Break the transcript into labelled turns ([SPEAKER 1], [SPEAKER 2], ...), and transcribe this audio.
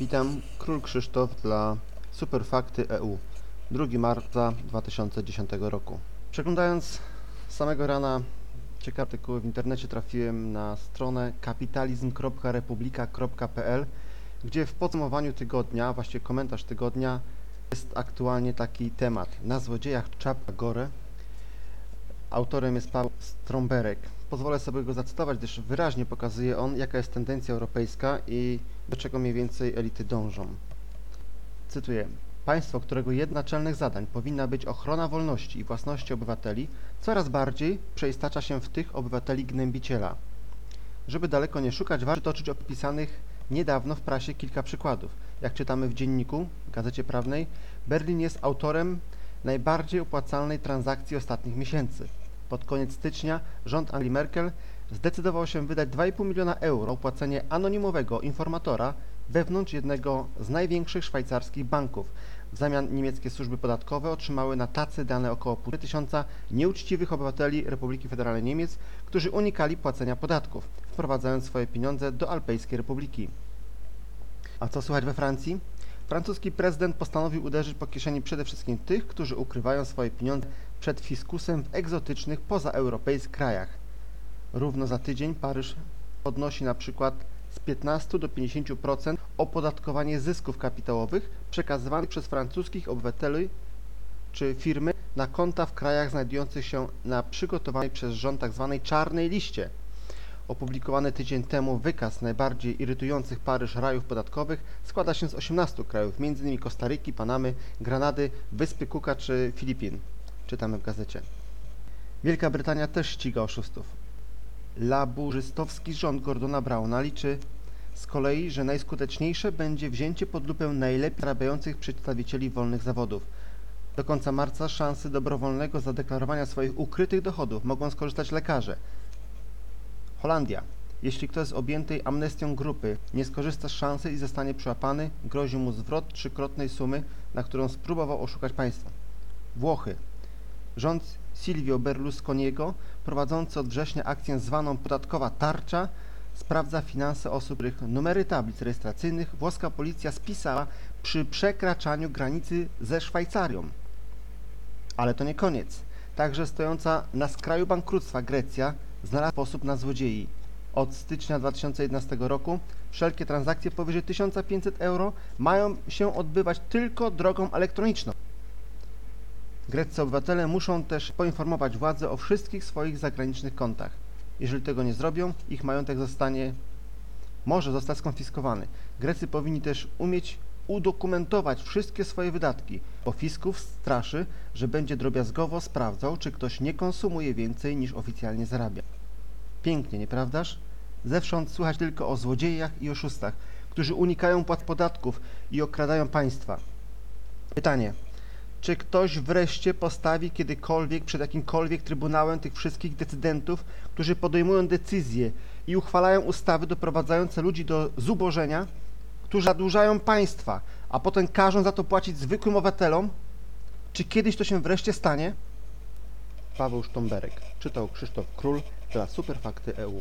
[SPEAKER 1] Witam, Król Krzysztof dla Superfakty EU 2 marca 2010 roku. Przeglądając samego rana ciekawe artykuły w internecie trafiłem na stronę kapitalizm.republika.pl gdzie w podsumowaniu tygodnia, właściwie komentarz tygodnia jest aktualnie taki temat. Na złodziejach czapka gore. Autorem jest Paweł Stromberek. Pozwolę sobie go zacytować, gdyż wyraźnie pokazuje on, jaka jest tendencja europejska i do czego mniej więcej elity dążą. Cytuję. Państwo, którego jednym z naczelnych zadań powinna być ochrona wolności i własności obywateli, coraz bardziej przeistacza się w tych obywateli gnębiciela. Żeby daleko nie szukać, warto toczyć opisanych niedawno w prasie kilka przykładów. Jak czytamy w dzienniku, gazecie prawnej, Berlin jest autorem najbardziej opłacalnej transakcji ostatnich miesięcy. Pod koniec stycznia rząd Angeli Merkel zdecydował się wydać 2,5 miliona euro na opłacenie anonimowego informatora wewnątrz jednego z największych szwajcarskich banków. W zamian niemieckie służby podatkowe otrzymały na tacy dane około 1,5 tysiąca nieuczciwych obywateli Republiki Federalnej Niemiec, którzy unikali płacenia podatków, wprowadzając swoje pieniądze do Alpejskiej Republiki. A co słychać we Francji? Francuski prezydent postanowił uderzyć po kieszeni przede wszystkim tych, którzy ukrywają swoje pieniądze przed fiskusem w egzotycznych pozaeuropejskich krajach. Równo za tydzień Paryż podnosi na przykład z 15 do 50% opodatkowanie zysków kapitałowych przekazywanych przez francuskich obywateli czy firmy na konta w krajach znajdujących się na przygotowanej przez rząd tzw. czarnej liście. Opublikowany tydzień temu wykaz najbardziej irytujących Paryż rajów podatkowych składa się z 18 krajów, m.in. Kostaryki, Panamy, Granady, Wyspy Kuka czy Filipin. Czytamy w gazecie. Wielka Brytania też ściga oszustów. Laburzystowski rząd Gordona Browna liczy z kolei, że najskuteczniejsze będzie wzięcie pod lupę najlepiej zarabiających przedstawicieli wolnych zawodów. Do końca marca szansy dobrowolnego zadeklarowania swoich ukrytych dochodów mogą skorzystać lekarze. Holandia. Jeśli ktoś z objętej amnestią grupy nie skorzysta z szansy i zostanie przyłapany, grozi mu zwrot trzykrotnej sumy, na którą spróbował oszukać państwo. Włochy. Rząd Silvio Berlusconiego, prowadzący od września akcję zwaną podatkowa tarcza, sprawdza finanse osób, których numery tablic rejestracyjnych włoska policja spisała przy przekraczaniu granicy ze Szwajcarią. Ale to nie koniec. Także stojąca na skraju bankructwa Grecja znalazła sposób na złodziei. Od stycznia 2011 roku wszelkie transakcje powyżej 1500 euro mają się odbywać tylko drogą elektroniczną. Greccy obywatele muszą też poinformować władze o wszystkich swoich zagranicznych kontach. Jeżeli tego nie zrobią, ich majątek zostanie może zostać skonfiskowany. Grecy powinni też umieć udokumentować wszystkie swoje wydatki, bo fisków straszy, że będzie drobiazgowo sprawdzał, czy ktoś nie konsumuje więcej niż oficjalnie zarabia. Pięknie, nieprawdaż? Zewsząd słychać tylko o złodziejach i oszustach, którzy unikają płat podatków i okradają państwa. Pytanie. Czy ktoś wreszcie postawi kiedykolwiek przed jakimkolwiek trybunałem tych wszystkich decydentów, którzy podejmują decyzje i uchwalają ustawy doprowadzające ludzi do zubożenia, którzy zadłużają państwa, a potem każą za to płacić zwykłym obywatelom? Czy kiedyś to się wreszcie stanie? Paweł Sztomberek. Czytał Krzysztof Król dla Superfakty EU.